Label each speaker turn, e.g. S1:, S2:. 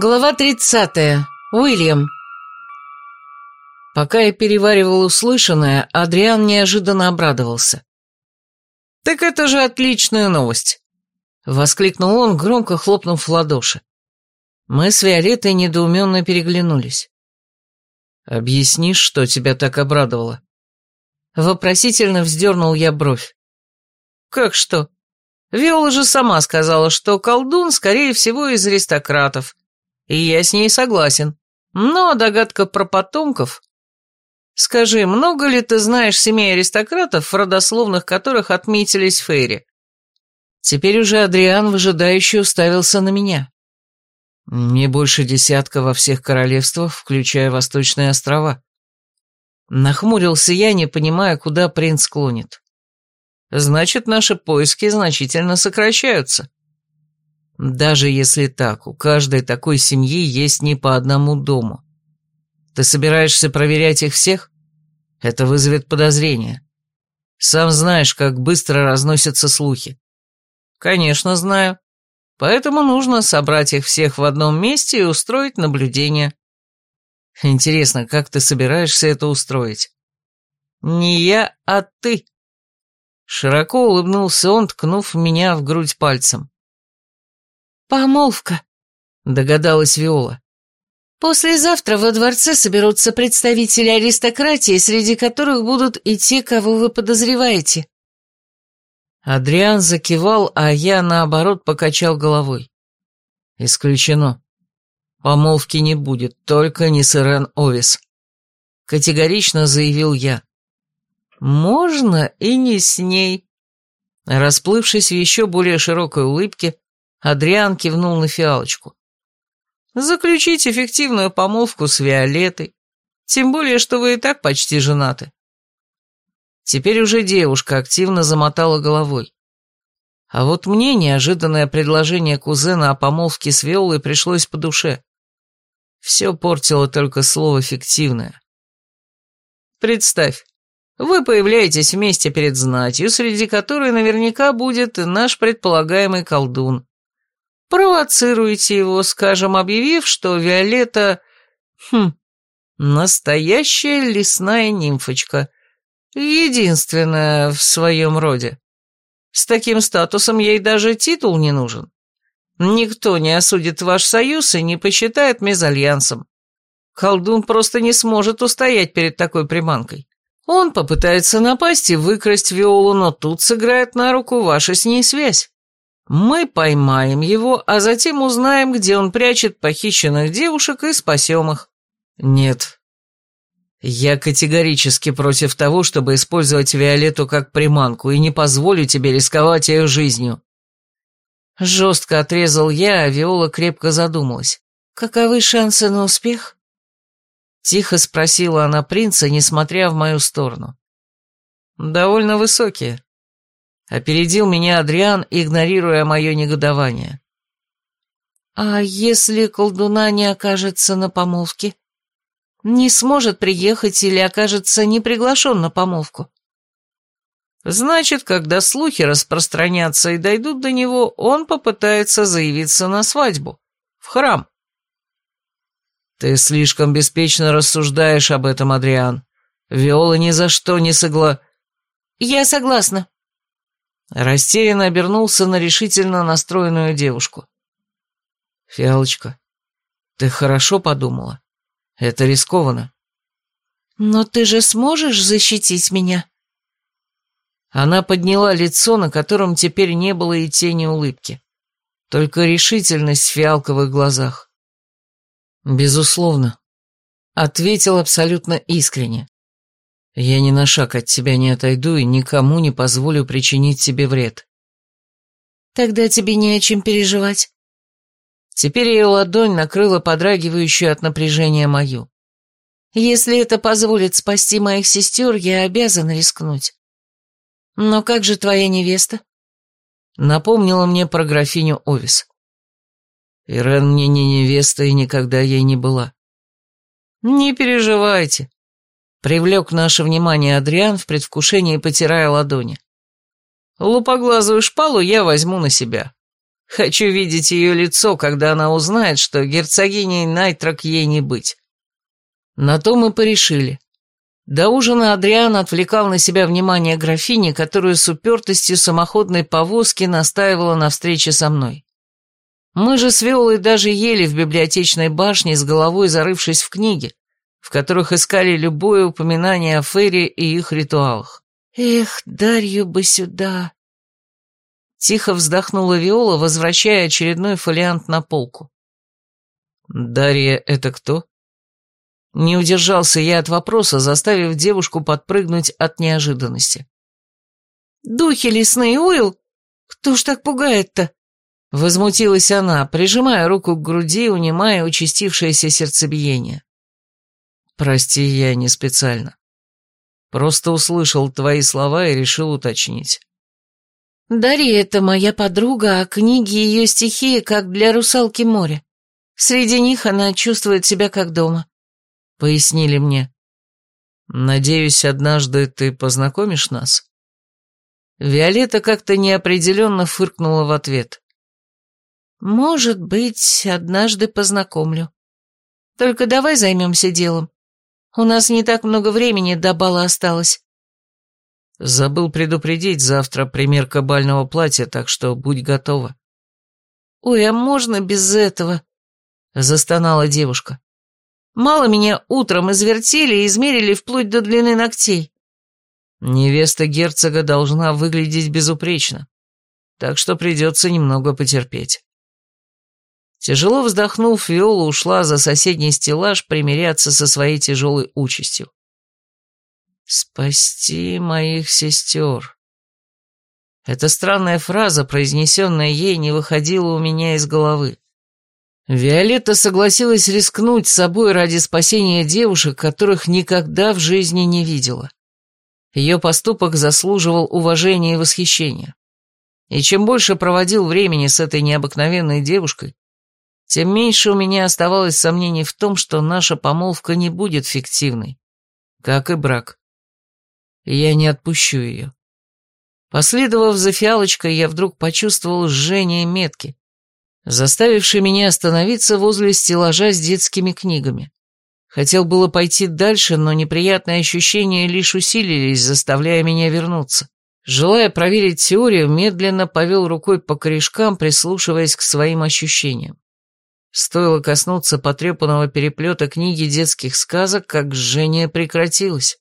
S1: Глава 30. Уильям. Пока я переваривал услышанное, Адриан неожиданно обрадовался. «Так это же отличная новость!» — воскликнул он, громко хлопнув в ладоши. Мы с Виолеттой недоуменно переглянулись. «Объяснишь, что тебя так обрадовало?» Вопросительно вздернул я бровь. «Как что? Виола же сама сказала, что колдун, скорее всего, из аристократов, и я с ней согласен. Но догадка про потомков... Скажи, много ли ты знаешь семей аристократов, в родословных которых отметились Фейри? Теперь уже Адриан выжидающе уставился на меня. Не больше десятка во всех королевствах, включая Восточные острова. Нахмурился я, не понимая, куда принц клонит. Значит, наши поиски значительно сокращаются. Даже если так, у каждой такой семьи есть не по одному дому. Ты собираешься проверять их всех? Это вызовет подозрения. Сам знаешь, как быстро разносятся слухи. Конечно, знаю. Поэтому нужно собрать их всех в одном месте и устроить наблюдение. Интересно, как ты собираешься это устроить? Не я, а ты. Широко улыбнулся он, ткнув меня в грудь пальцем.
S2: «Помолвка», — догадалась Виола. «Послезавтра во дворце соберутся представители аристократии, среди которых будут и те, кого вы подозреваете».
S1: Адриан закивал, а я, наоборот, покачал головой. «Исключено. Помолвки не будет, только не с Ирен Овис», — категорично заявил я. «Можно и не с ней». Расплывшись в еще более широкой улыбке, Адриан кивнул на фиалочку. «Заключить эффективную помолвку с Виолетой, тем более, что вы и так почти женаты». Теперь уже девушка активно замотала головой. А вот мне неожиданное предложение кузена о помолвке с Виолой пришлось по душе. Все портило только слово «фиктивное». Представь, вы появляетесь вместе перед знатью, среди которой наверняка будет наш предполагаемый колдун. Провоцируете его, скажем, объявив, что Виолетта... Хм, настоящая лесная нимфочка. Единственная в своем роде. С таким статусом ей даже титул не нужен. Никто не осудит ваш союз и не посчитает мезальянсом. Колдун просто не сможет устоять перед такой приманкой. Он попытается напасть и выкрасть Виолу, но тут сыграет на руку ваша с ней связь. Мы поймаем его, а затем узнаем, где он прячет похищенных девушек и спасем их. Нет. Я категорически против того, чтобы использовать Виолетту как приманку, и не позволю тебе рисковать ее жизнью. Жестко отрезал я, а Виола крепко задумалась.
S2: Каковы шансы на успех?
S1: Тихо спросила она принца, несмотря в мою сторону. Довольно высокие. Опередил меня Адриан, игнорируя мое негодование.
S2: «А если колдуна не окажется на помолвке? Не сможет приехать или окажется не приглашен на помолвку?»
S1: «Значит, когда слухи распространятся и дойдут до него, он попытается заявиться на свадьбу, в храм». «Ты слишком беспечно рассуждаешь об этом, Адриан. Виола ни за что не согла...»
S2: «Я согласна»,
S1: Растерянно обернулся на решительно настроенную девушку. «Фиалочка, ты хорошо подумала? Это рискованно».
S2: «Но ты же сможешь защитить меня?»
S1: Она подняла лицо, на котором теперь не было и тени улыбки. Только решительность в фиалковых глазах. «Безусловно», — ответил абсолютно искренне. Я ни на шаг от тебя не отойду и никому не позволю причинить тебе вред.
S2: Тогда тебе не о чем переживать.
S1: Теперь ее ладонь накрыла подрагивающую от напряжения мою.
S2: Если это позволит спасти моих сестер, я обязан рискнуть. Но как же твоя невеста?
S1: Напомнила мне про графиню Овис. Ирен мне не невеста и никогда ей не была. Не переживайте, Привлек наше внимание Адриан в предвкушении, потирая ладони. Лупоглазую шпалу я возьму на себя. Хочу видеть ее лицо, когда она узнает, что герцогиней Найтрак ей не быть. На то мы порешили. До ужина Адриан отвлекал на себя внимание графини, которую с упертостью самоходной повозки настаивала на встрече со мной. Мы же с Виолой даже ели в библиотечной башне, с головой зарывшись в книги, в которых искали любое упоминание о Ферре и их ритуалах.
S2: «Эх, Дарью бы сюда!»
S1: Тихо вздохнула Виола, возвращая очередной фолиант на полку. «Дарья — это кто?» Не удержался я от вопроса, заставив девушку подпрыгнуть от неожиданности.
S2: «Духи лесные, Уилл? Кто ж так пугает-то?»
S1: Возмутилась она, прижимая руку к груди, унимая участившееся сердцебиение. «Прости, я не специально. Просто услышал твои слова и решил уточнить».
S2: «Дарья — это моя подруга, а книги ее стихи как для русалки моря. Среди них она чувствует себя как дома», — пояснили мне.
S1: «Надеюсь, однажды ты познакомишь нас?» Виолетта как-то неопределенно фыркнула в ответ.
S2: «Может быть, однажды познакомлю. Только давай займемся делом. У нас не так много времени до бала осталось».
S1: Забыл предупредить завтра примерка бального платья, так что будь готова.
S2: «Ой, а можно без этого?» — застонала девушка. «Мало меня утром извертели и измерили вплоть до длины ногтей».
S1: Невеста герцога должна выглядеть безупречно, так что придется немного потерпеть. Тяжело вздохнув, Виола ушла за соседний стеллаж примиряться со своей тяжелой участью. «Спасти моих сестер». Эта странная фраза, произнесенная ей, не выходила у меня из головы. Виолетта согласилась рискнуть собой ради спасения девушек, которых никогда в жизни не видела. Ее поступок заслуживал уважения и восхищения. И чем больше проводил времени с этой необыкновенной девушкой, тем меньше у меня оставалось сомнений в том, что наша помолвка не будет фиктивной, как и брак я не отпущу ее. Последовав за фиалочкой, я вдруг почувствовал жжение метки, заставившее меня остановиться возле стеллажа с детскими книгами. Хотел было пойти дальше, но неприятные ощущения лишь усилились, заставляя меня вернуться. Желая проверить теорию, медленно повел рукой по корешкам, прислушиваясь к своим ощущениям. Стоило коснуться потрепанного переплета книги детских сказок, как жжение прекратилось.